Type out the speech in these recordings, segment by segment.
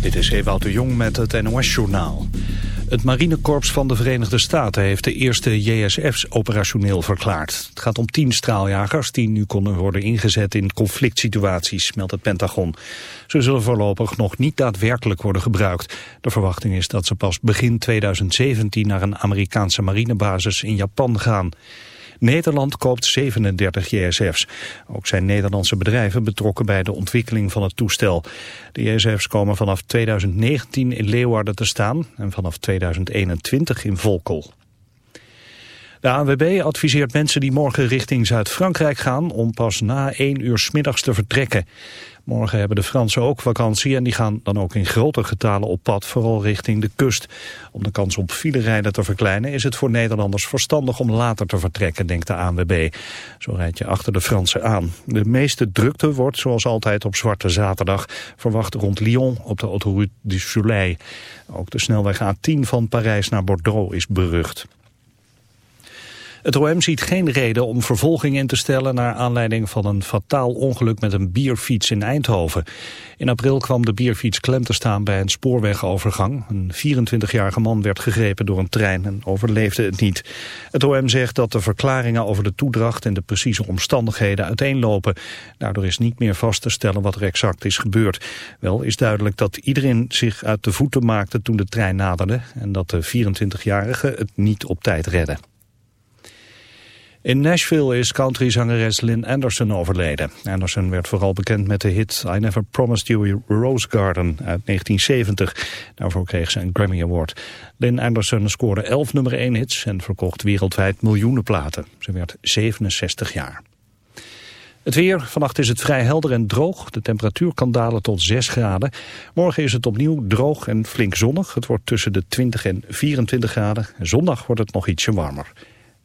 Dit is Ewout de Jong met het NOS-journaal. Het marinekorps van de Verenigde Staten heeft de eerste JSF's operationeel verklaard. Het gaat om tien straaljagers die nu konden worden ingezet in conflict situaties, meldt het Pentagon. Ze zullen voorlopig nog niet daadwerkelijk worden gebruikt. De verwachting is dat ze pas begin 2017 naar een Amerikaanse marinebasis in Japan gaan. Nederland koopt 37 JSF's. Ook zijn Nederlandse bedrijven betrokken bij de ontwikkeling van het toestel. De JSF's komen vanaf 2019 in Leeuwarden te staan en vanaf 2021 in Volkel. De ANWB adviseert mensen die morgen richting Zuid-Frankrijk gaan om pas na 1 uur smiddags te vertrekken. Morgen hebben de Fransen ook vakantie en die gaan dan ook in grote getalen op pad, vooral richting de kust. Om de kans op filerijden te verkleinen is het voor Nederlanders verstandig om later te vertrekken, denkt de ANWB. Zo rijd je achter de Fransen aan. De meeste drukte wordt, zoals altijd op Zwarte Zaterdag, verwacht rond Lyon op de autoroute du Soleil. Ook de snelweg A10 van Parijs naar Bordeaux is berucht. Het OM ziet geen reden om vervolging in te stellen naar aanleiding van een fataal ongeluk met een bierfiets in Eindhoven. In april kwam de bierfiets klem te staan bij een spoorwegovergang. Een 24-jarige man werd gegrepen door een trein en overleefde het niet. Het OM zegt dat de verklaringen over de toedracht en de precieze omstandigheden uiteenlopen. Daardoor is niet meer vast te stellen wat er exact is gebeurd. Wel is duidelijk dat iedereen zich uit de voeten maakte toen de trein naderde en dat de 24-jarige het niet op tijd redde. In Nashville is countryzangeres Lynn Anderson overleden. Anderson werd vooral bekend met de hit I Never Promised You a Rose Garden uit 1970. Daarvoor kreeg ze een Grammy Award. Lynn Anderson scoorde 11 nummer 1 hits en verkocht wereldwijd miljoenen platen. Ze werd 67 jaar. Het weer, vannacht is het vrij helder en droog. De temperatuur kan dalen tot 6 graden. Morgen is het opnieuw droog en flink zonnig. Het wordt tussen de 20 en 24 graden. Zondag wordt het nog ietsje warmer.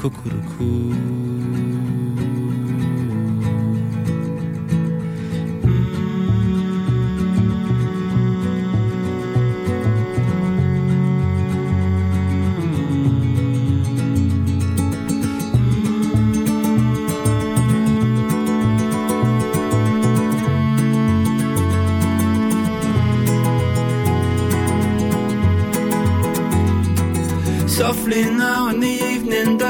cuckoo.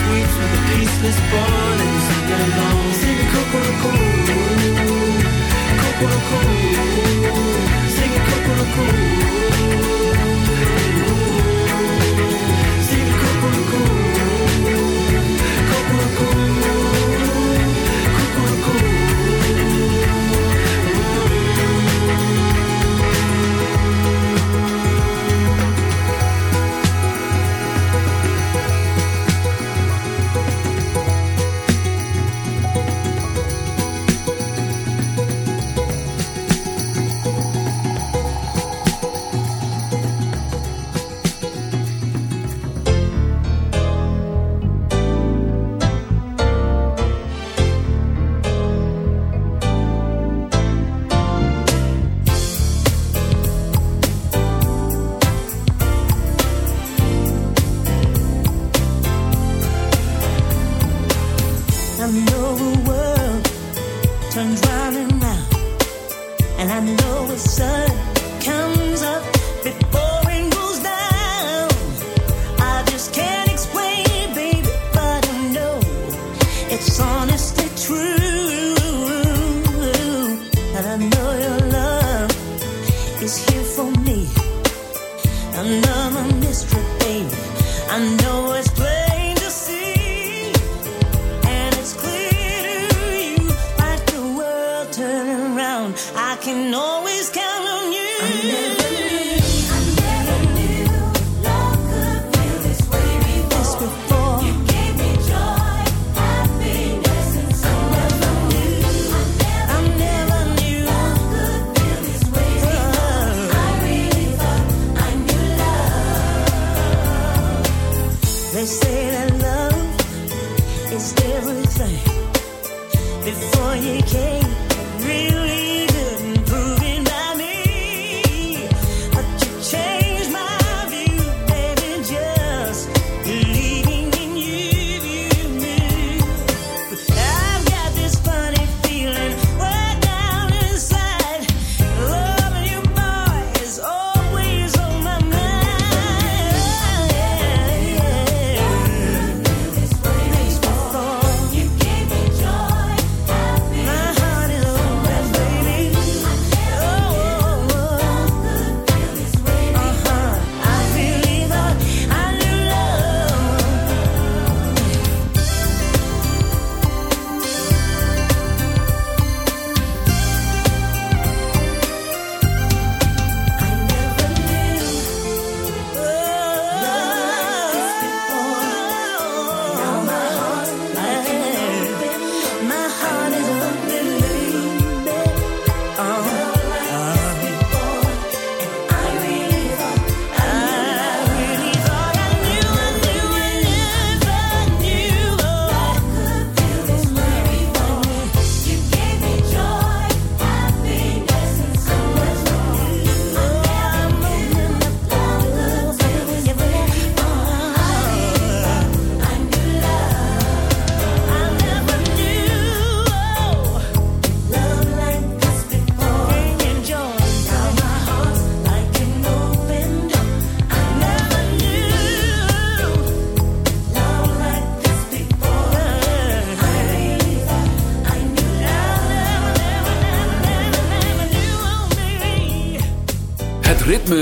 sweets with a peaceless born and sing along. Sing Coco Coco, Coco Coco, sing Coco Coco.